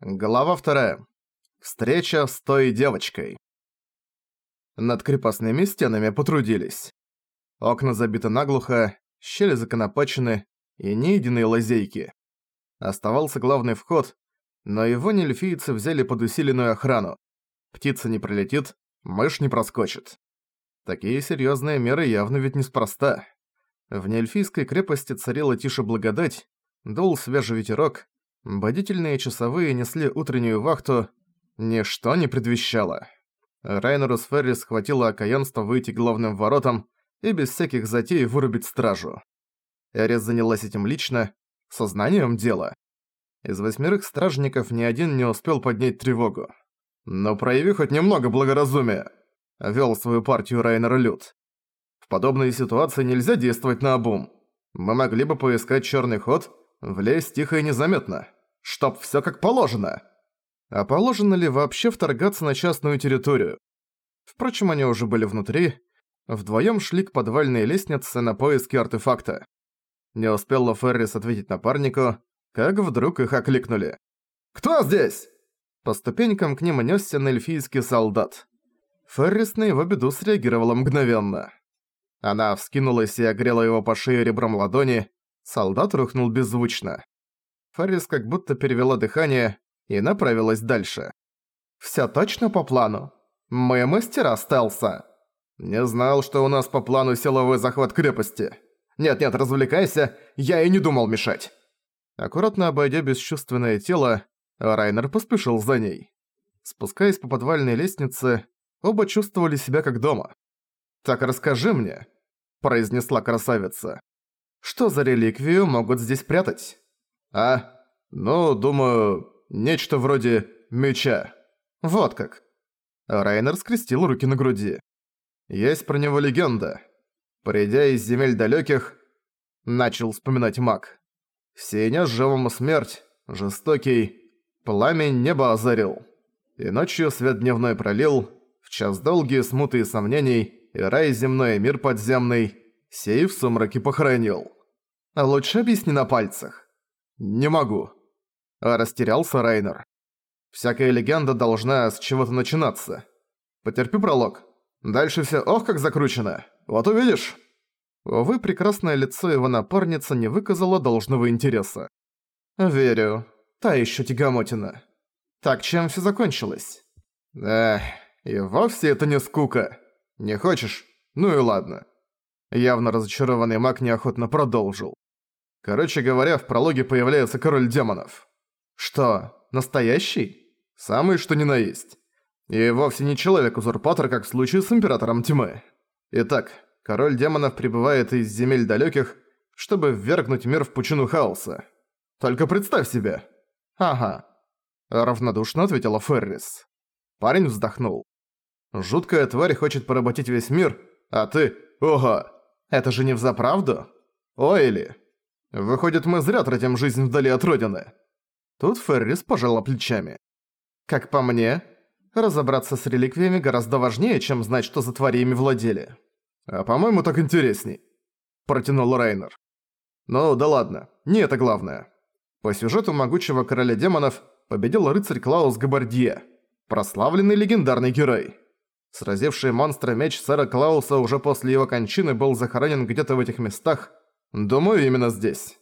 Глава вторая. Встреча с той девочкой. Над крепостными стенами потрудились. Окна забиты наглухо, щели законопачены и ни единой лазейки. Оставался главный вход, но его нельфийцы взяли под усиленную охрану. Птица не пролетит, мышь не проскочит. Такие серьезные меры явно ведь неспроста. В неэльфийской крепости царила тише благодать, дул свежий ветерок, Бодительные часовые несли утреннюю вахту, ничто не предвещало. Райнеру Ферри схватило окаянство выйти главным воротам и без всяких затей вырубить стражу. Эрис занялась этим лично, сознанием дела. Из восьмерых стражников ни один не успел поднять тревогу. «Но прояви хоть немного благоразумия», — вел свою партию Райнер Люд. «В подобной ситуации нельзя действовать наобум. Мы могли бы поискать черный ход Влезть тихо и незаметно. Чтоб всё как положено. А положено ли вообще вторгаться на частную территорию? Впрочем, они уже были внутри. Вдвоём шли к подвальной лестнице на поиски артефакта. Не успел Лоферрис ответить напарнику, как вдруг их окликнули. «Кто здесь?» По ступенькам к ним нёсся эльфийский солдат. Феррис на его беду среагировала мгновенно. Она вскинулась и огрела его по шее ребром ладони, Солдат рухнул беззвучно. Фаррис как будто перевела дыхание и направилась дальше. «Всё точно по плану? Мы мастера остался. «Не знал, что у нас по плану силовой захват крепости. Нет-нет, развлекайся, я и не думал мешать». Аккуратно обойдя бесчувственное тело, Райнер поспешил за ней. Спускаясь по подвальной лестнице, оба чувствовали себя как дома. «Так расскажи мне», – произнесла красавица. Что за реликвию могут здесь прятать? А? Ну, думаю, нечто вроде меча. Вот как. Райнер скрестил руки на груди. Есть про него легенда. Придя из земель далеких, начал вспоминать маг. Сеня ему смерть, жестокий, пламень небо озарил. И ночью свет дневной пролил, в час долгие смуты и сомнений, и рай земной, мир подземный, сей в сумраке похоронил. А лучше объясни на пальцах. Не могу. Растерялся Райнер. Всякая легенда должна с чего-то начинаться. Потерпи пролог. Дальше все ох как закручено. Вот увидишь. Увы, прекрасное лицо его напарницы не выказало должного интереса. Верю. Та еще тягомотина. Так чем все закончилось? Эх, и вовсе это не скука. Не хочешь? Ну и ладно. Явно разочарованный маг неохотно продолжил. Короче говоря, в прологе появляется король демонов. Что, настоящий? Самый что ни на есть. И вовсе не человек-узурпатор, как в случае с Императором Тьмы. Итак, король демонов прибывает из земель далеких, чтобы ввергнуть мир в пучину хаоса. Только представь себе. Ага. Равнодушно ответила Феррис. Парень вздохнул. Жуткая тварь хочет поработить весь мир, а ты... Ого! Это же не взаправду? Ой или... Выходит, мы зря тратим жизнь вдали от родины. Тут Феррис пожала плечами. Как по мне, разобраться с реликвиями гораздо важнее, чем знать, что за твари ими владели. А по-моему, так интересней. Протянул Райнер. Ну да ладно, не это главное. По сюжету могучего короля демонов победил рыцарь Клаус Габардье, прославленный легендарный герой. Сразивший монстра меч сэра Клауса уже после его кончины был захоронен где-то в этих местах, думаю, именно здесь.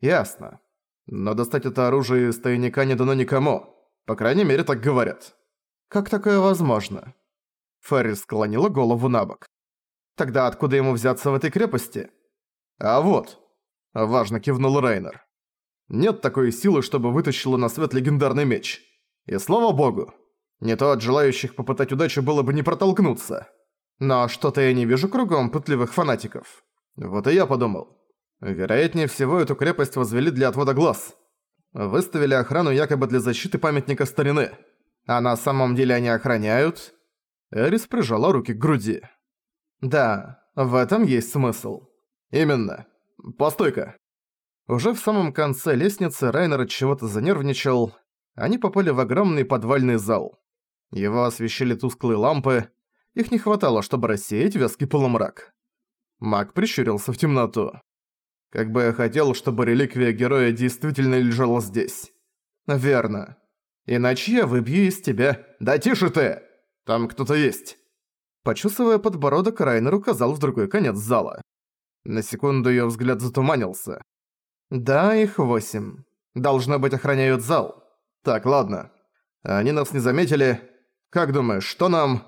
Ясно. Но достать это оружие из тайника не дано никому. По крайней мере, так говорят. Как такое возможно? Феррис склонила голову на бок. Тогда откуда ему взяться в этой крепости? А вот. Важно кивнул Рейнер. Нет такой силы, чтобы вытащила на свет легендарный меч. И слава богу, не то от желающих попытать удачу было бы не протолкнуться. Но что-то я не вижу кругом пытливых фанатиков. Вот и я подумал. Вероятнее всего, эту крепость возвели для отвода глаз. Выставили охрану якобы для защиты памятника старины. А на самом деле они охраняют... Эрис прижала руки к груди. Да, в этом есть смысл. Именно. Постой-ка. Уже в самом конце лестницы Райнер от чего-то занервничал. Они попали в огромный подвальный зал. Его освещали тусклые лампы, их не хватало, чтобы рассеять вязкий полумрак. Маг прищурился в темноту. Как бы я хотел, чтобы реликвия героя действительно лежала здесь. Верно. Иначе я выбью из тебя... Да тише ты! Там кто-то есть!» Почувствуя подбородок, Райнер указал в другой конец зала. На секунду её взгляд затуманился. «Да, их восемь. Должно быть, охраняют зал. Так, ладно. Они нас не заметили. Как думаешь, что нам...»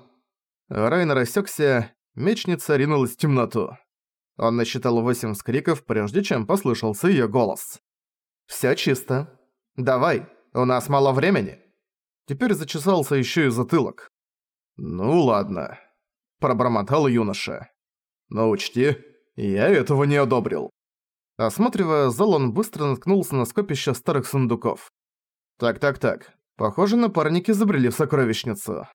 Райнер осёкся, мечница ринулась в темноту. Он насчитал восемь скриков, прежде чем послышался её голос. «Всё чисто. Давай, у нас мало времени». Теперь зачесался ещё и затылок. «Ну ладно», – пробормотал юноша. «Но учти, я этого не одобрил». Осматривая зал, он быстро наткнулся на скопище старых сундуков. Так-так-так, похоже, напарники забрели в сокровищницу.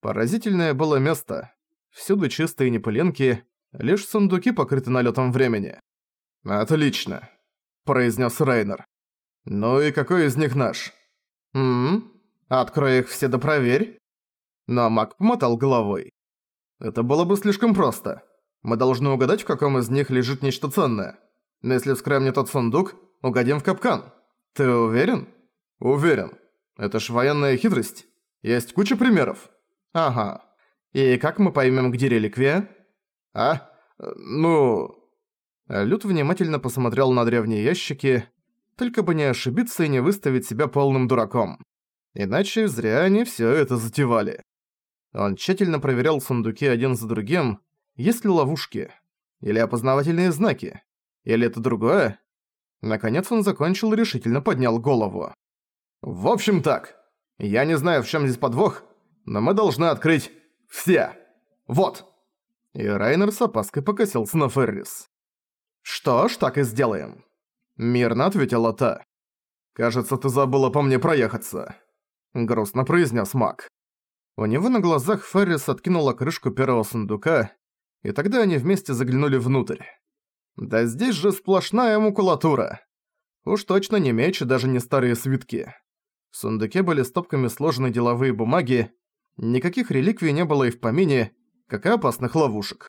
Поразительное было место. Всюду чистые непыленки, лишь сундуки покрыты налетом времени. «Отлично», – произнес Рейнер. «Ну и какой из них наш?» «Ммм, открой их все да проверь». Но маг помотал головой. «Это было бы слишком просто. Мы должны угадать, в каком из них лежит нечто ценное. Но если вскроем не тот сундук, угодим в капкан. Ты уверен?» «Уверен. Это ж военная хитрость. Есть куча примеров». «Ага. И как мы поймем, где реликвия?» «А? Ну...» Люд внимательно посмотрел на древние ящики, только бы не ошибиться и не выставить себя полным дураком. Иначе зря они всё это затевали. Он тщательно проверял сундуки один за другим, есть ли ловушки, или опознавательные знаки, или это другое. Наконец он закончил и решительно поднял голову. «В общем так, я не знаю, в чем здесь подвох, но мы должны открыть все. Вот!» И Райнер с опаской покосился на Феррис. «Что ж, так и сделаем», — мирно ответила та. «Кажется, ты забыла по мне проехаться», — грустно произнес маг. У него на глазах Феррис откинула крышку первого сундука, и тогда они вместе заглянули внутрь. Да здесь же сплошная макулатура. Уж точно не меч и даже не старые свитки. В сундуке были стопками сложены деловые бумаги, никаких реликвий не было и в помине, как и опасных ловушек.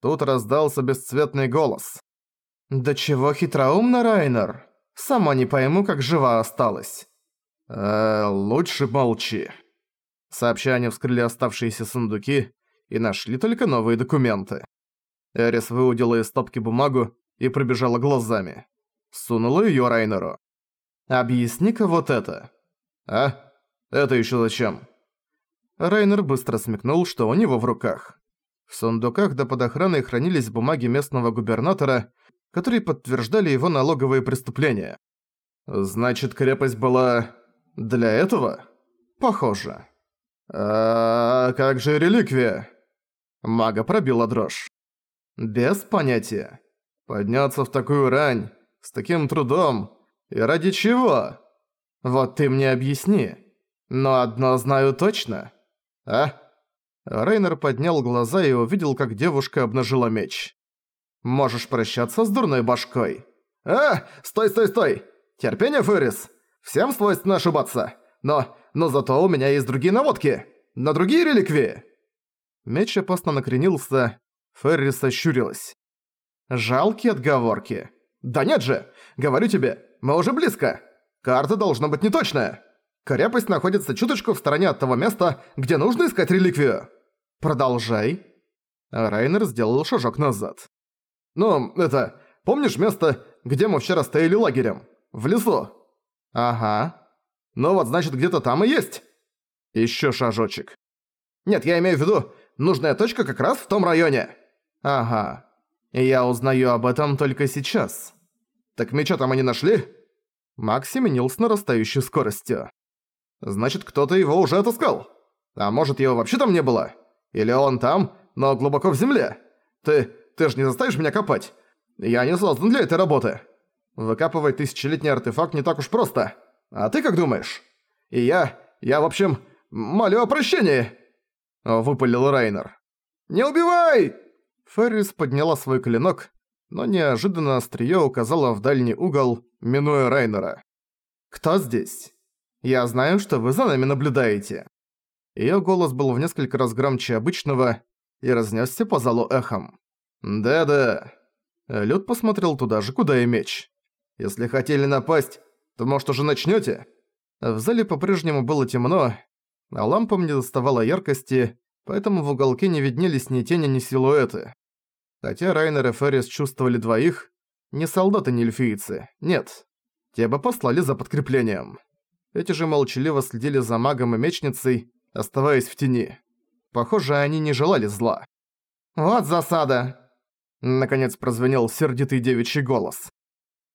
Тут раздался бесцветный голос. «Да чего хитроумно, Райнер? Сама не пойму, как жива осталась». «Э, лучше молчи». Сообща они вскрыли оставшиеся сундуки и нашли только новые документы. Эрис выудила из стопки бумагу и пробежала глазами. Сунула её Райнеру. «Объясни-ка вот это». «А? Это ещё зачем?» Райнер быстро смекнул, что у него в руках. В сундуках до под охраной хранились бумаги местного губернатора, которые подтверждали его налоговые преступления. «Значит, крепость была... для этого?» «Похоже». «А как же реликвия?» Мага пробила дрожь. «Без понятия. Подняться в такую рань, с таким трудом, и ради чего? Вот ты мне объясни. Но одно знаю точно. А?» Рейнер поднял глаза и увидел, как девушка обнажила меч. «Можешь прощаться с дурной башкой». «А! Стой, стой, стой! Терпение, Феррис! Всем свойственно ошибаться! Но но зато у меня есть другие наводки. На другие реликвии!» Меч опасно накренился, Ферри сощурилась. «Жалкие отговорки». «Да нет же! Говорю тебе, мы уже близко! Карта должна быть неточная! Крепость находится чуточку в стороне от того места, где нужно искать реликвию!» «Продолжай». Райнер сделал шажок назад. «Ну, это... Помнишь место, где мы вчера стояли лагерем? В лесу?» «Ага. Ну вот, значит, где-то там и есть. Ещё шажочек. Нет, я имею в виду, нужная точка как раз в том районе. Ага. Я узнаю об этом только сейчас. Так меча там они нашли? Макс семенил с нарастающей скоростью. Значит, кто-то его уже отыскал. А может, его вообще там не было? Или он там, но глубоко в земле? Ты... ты же не заставишь меня копать? Я не создан для этой работы. Выкапывать тысячелетний артефакт не так уж просто. А ты как думаешь? И я... я, в общем, молю о прощении!» Выпалил Райнер. «Не убивай!» Феррис подняла свой клинок, но неожиданно острие указала в дальний угол, минуя Райнера. «Кто здесь? Я знаю, что вы за нами наблюдаете». Её голос был в несколько раз громче обычного и разнесся по залу эхом. «Да-да». Люд посмотрел туда же, куда и меч. «Если хотели напасть, то, может, уже начнёте? В зале по-прежнему было темно, а лампам не доставало яркости, поэтому в уголке не виднелись ни тени, ни силуэты. Хотя Райнер и Феррис чувствовали двоих, не солдаты, не эльфийцы, нет. Те бы послали за подкреплением. Эти же молчаливо следили за магом и мечницей, оставаясь в тени. Похоже, они не желали зла. «Вот засада!» Наконец прозвенел сердитый девичий голос.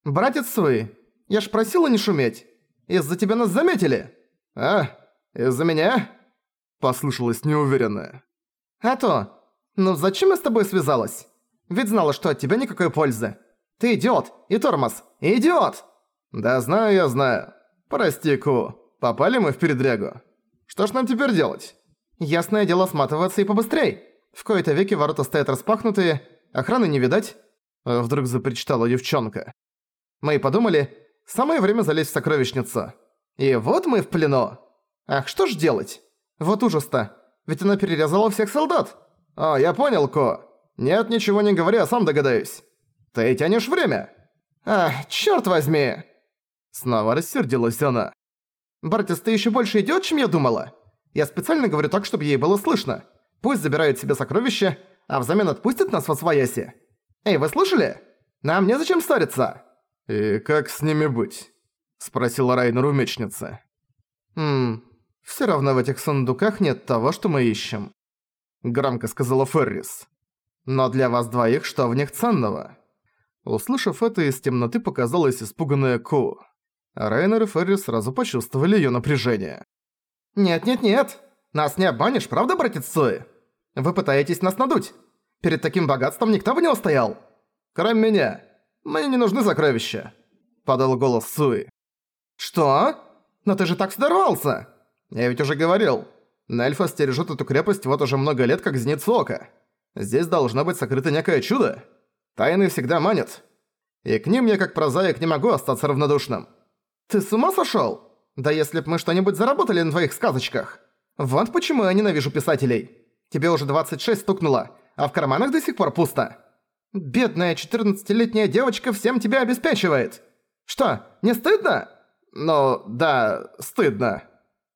«Братец Суи, я ж просила не шуметь. Из-за тебя нас заметили!» «А, из-за меня?» Послышалось неуверенное. «А то! Ну зачем я с тобой связалась? Ведь знала, что от тебя никакой пользы. Ты идиот и тормоз. Идиот!» «Да знаю я, знаю. Прости, Ку. Попали мы в передрягу. Что ж нам теперь делать?» «Ясное дело сматываться и побыстрей. В кои-то веки ворота стоят распахнутые, охраны не видать». Вдруг запричитала девчонка. Мы и подумали, самое время залезть в сокровищницу. И вот мы в плену. Ах, что ж делать? Вот ужас-то. Ведь она перерезала всех солдат. О, я понял, Ко. Нет, ничего не говори, а сам догадаюсь. Ты тянешь время. Ах, чёрт возьми. Снова рассердилась она. Братец, ты ещё больше идёт, чем я думала. Я специально говорю так, чтобы ей было слышно. Пусть забирают себе сокровища, а взамен отпустят нас во свояси. Эй, вы слышали? Нам незачем ссориться. «И как с ними быть?» – спросила Райнер у мечницы. «Ммм, всё равно в этих сундуках нет того, что мы ищем», – громко сказала Феррис. «Но для вас двоих что в них ценного?» Услышав это, из темноты показалась испуганная Ку. Райнер и Феррис сразу почувствовали её напряжение. «Нет-нет-нет! Нас не обманешь, правда, братец Суи? Вы пытаетесь нас надуть. Перед таким богатством никто бы не устоял. Кроме меня. Мне не нужны сокровища», — подал голос Суи. «Что? Но ты же так здоровался!» «Я ведь уже говорил. Нельфа стережет эту крепость вот уже много лет, как зеницу ока. Здесь должно быть сокрыто некое чудо. Тайны всегда манят. И к ним я, как прозаик, не могу остаться равнодушным». «Ты с ума сошёл? Да если б мы что-нибудь заработали на твоих сказочках. Вот почему я ненавижу писателей. Тебе уже 26 стукнуло, а в карманах до сих пор пусто». Бедная 14-летняя девочка всем тебя обеспечивает. Что, не стыдно? Ну, да, стыдно.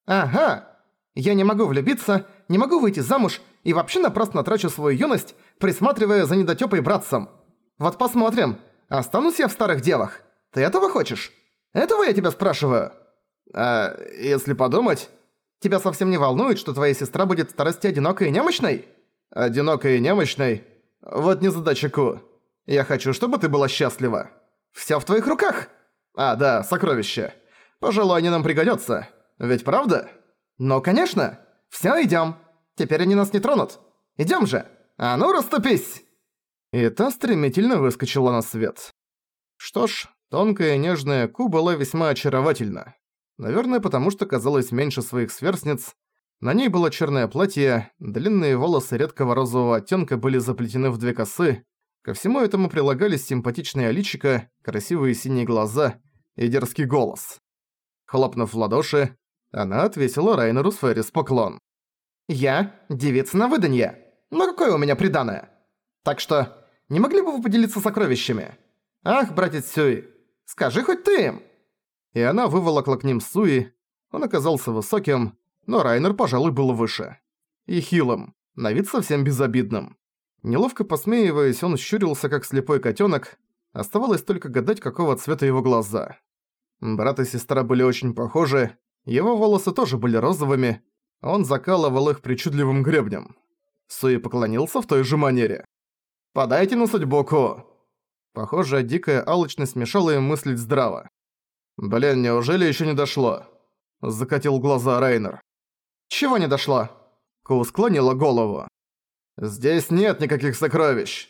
Ага. Я не могу влюбиться, не могу выйти замуж и вообще напрасно трачу свою юность, присматривая за недотёпой братцем. Вот посмотрим, останусь я в старых девах. Ты этого хочешь? Этого я тебя спрашиваю. А если подумать, тебя совсем не волнует, что твоя сестра будет в старости одинокой и немощной? Одинокой и немощной? Вот незадача, Ку. Я хочу, чтобы ты была счастлива. Всё в твоих руках. А, да, сокровища. Пожалуй, они нам пригодятся. Ведь правда? Ну, конечно. Всё, идём. Теперь они нас не тронут. Идём же. А ну, расступись. И та стремительно выскочила на свет. Что ж, тонкая нежная Ку была весьма очаровательна. Наверное, потому что казалась меньше своих сверстниц, на ней было черное платье, длинные волосы редкого розового оттенка были заплетены в две косы. Ко всему этому прилагались симпатичные личико, красивые синие глаза и дерзкий голос. Хлопнув в ладоши, она отвесила Райнеру Сферис поклон. «Я девица на выданье, но какое у меня приданое? Так что, не могли бы вы поделиться сокровищами? Ах, братец Сюи, скажи хоть ты им!» И она выволокла к ним Суи, он оказался высоким, но Райнер, пожалуй, был выше. И хилым, на вид совсем безобидным. Неловко посмеиваясь, он щурился, как слепой котенок. Оставалось только гадать, какого цвета его глаза. Брат и сестра были очень похожи, его волосы тоже были розовыми, он закалывал их причудливым гребнем. Суи поклонился в той же манере. «Подайте на судьбу, Ко!» Похоже, дикая алчность мешала им мыслить здраво. «Блин, неужели еще не дошло?» Закатил глаза Рейнер. «Чего не дошло?» Ку склонила голову. «Здесь нет никаких сокровищ.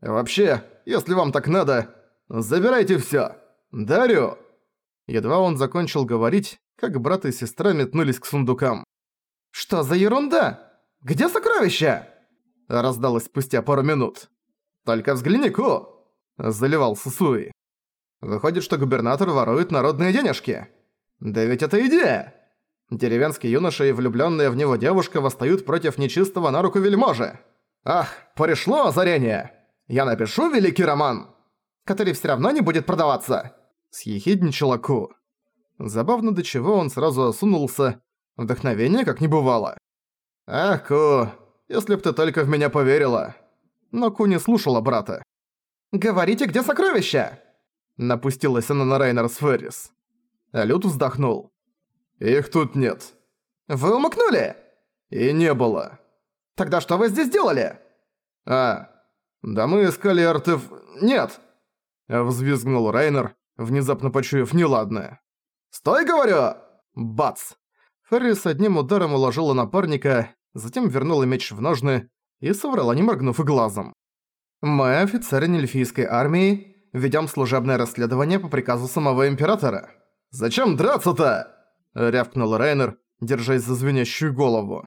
Вообще, если вам так надо, забирайте всё. Дарю!» Едва он закончил говорить, как брат и сестра метнулись к сундукам. «Что за ерунда? Где сокровища?» Раздалось спустя пару минут. «Только взгляни, Ку!» Заливал Суи. «Выходит, что губернатор ворует народные денежки. Да ведь это идея!» Деревенский юноша и влюблённая в него девушка восстают против нечистого на руку вельможи. Ах, пришло озарение! Я напишу великий роман, который всё равно не будет продаваться!» Съехидничала Ку. Забавно, до чего он сразу осунулся. Вдохновение как не бывало. «Ах, Ку, если б ты только в меня поверила!» Но Ку не слушала брата. «Говорите, где сокровища?» Напустилась она на Райнер с Феррис. А Люд вздохнул. «Их тут нет». «Вы умыкнули?» «И не было». «Тогда что вы здесь делали?» «А, да мы искали артеф... Нет!» Взвизгнул Райнер, внезапно почуяв неладное. «Стой, говорю!» Бац! Феррис одним ударом уложила напарника, затем вернула меч в ножны и соврала, не моргнув и глазом. «Мы, офицеры Нельфийской армии, ведём служебное расследование по приказу самого Императора». «Зачем драться-то?» — рявкнул Райнер, держась за звенящую голову.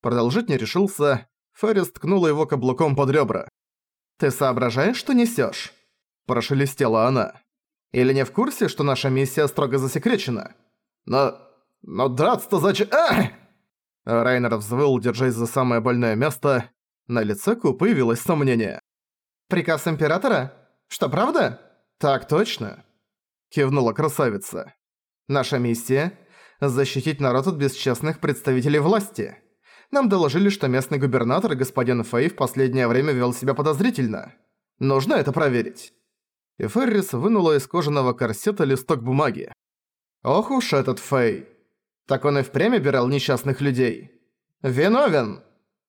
Продолжить не решился, Феррис ткнула его каблуком под ребра. «Ты соображаешь, что несёшь?» – прошелестела она. «Или не в курсе, что наша миссия строго засекречена?» «Но... но драться-то зачем... Ах!» Райнер взвыл, держась за самое больное место. На лице Ку появилось сомнение. «Приказ Императора? Что, правда?» «Так точно», – кивнула красавица. «Наша миссия – защитить народ от бесчестных представителей власти. Нам доложили, что местный губернатор, господин Фэй, в последнее время вел себя подозрительно. Нужно это проверить». И Феррис вынула из кожаного корсета листок бумаги. «Ох уж этот Фэй! Так он и впрямь обирал несчастных людей. Виновен!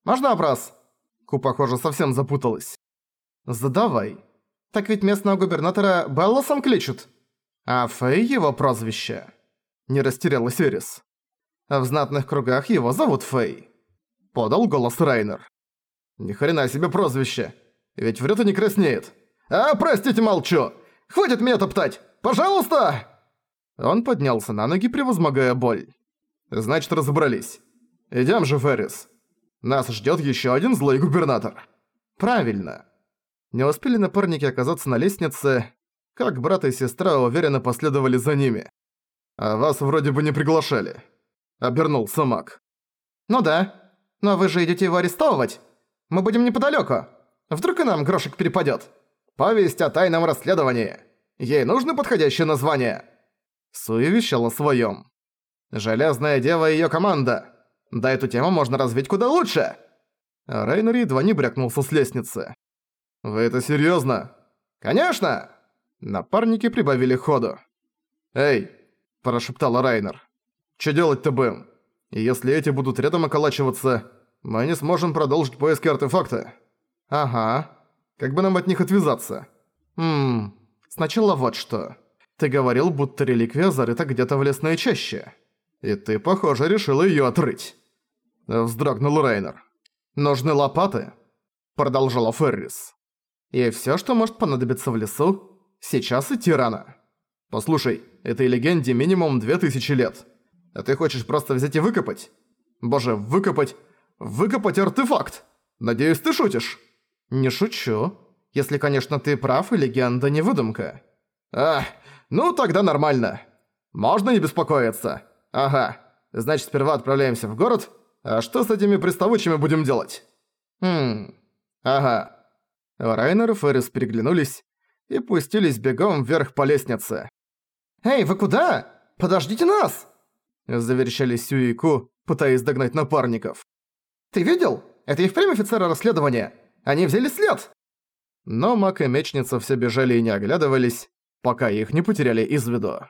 Можно вопрос?» Ку, похоже, совсем запуталась. «Задавай. Так ведь местного губернатора Беллосом кличут. А Фэй его прозвище». Не растерялась Эрис. В знатных кругах его зовут Фэй подал голос Райнер. «Ни хрена себе прозвище! Ведь врет и не краснеет!» «А, простите, молчу! Хватит меня топтать! Пожалуйста!» Он поднялся на ноги, превозмогая боль. «Значит, разобрались. Идем же, Феррис. Нас ждет еще один злой губернатор». «Правильно». Не успели напарники оказаться на лестнице, как брат и сестра уверенно последовали за ними. «А вас вроде бы не приглашали», — обернулся маг. «Ну да, но вы же идете его арестовывать. Мы будем неподалёку. Вдруг и нам грошек перепадёт. Повесть о тайном расследовании. Ей нужно подходящее название. Суи вещал о своём. Железная дева и её команда. Да эту тему можно развить куда лучше. Рейнер едва не брякнулся с лестницы. «Вы это серьёзно?» «Конечно!» Напарники прибавили ходу. «Эй!» – прошептал Райнер. «Чё делать-то будем?» Если эти будут рядом околачиваться, мы не сможем продолжить поиски артефакта. Ага. Как бы нам от них отвязаться? Ммм, сначала вот что. Ты говорил, будто реликвия зарыта где-то в лесной чаще. И ты, похоже, решила её отрыть. Вздрогнул Рейнер. Нужны лопаты? Продолжала Феррис. И всё, что может понадобиться в лесу, сейчас идти рано. Послушай, этой легенде минимум две тысячи лет. А ты хочешь просто взять и выкопать? Боже, выкопать... Выкопать артефакт! Надеюсь, ты шутишь? Не шучу. Если, конечно, ты прав, и легенда не выдумка. А, ну тогда нормально. Можно не беспокоиться. Ага. Значит, сперва отправляемся в город. А что с этими приставучими будем делать? Хм... Ага. Райнер и Феррис переглянулись и пустились бегом вверх по лестнице. «Эй, вы куда? Подождите нас!» Заверещали Сю и Ку, пытаясь догнать напарников. «Ты видел? Это и впрямь офицеры расследования! Они взяли след!» Но Мак и Мечница все бежали и не оглядывались, пока их не потеряли из виду.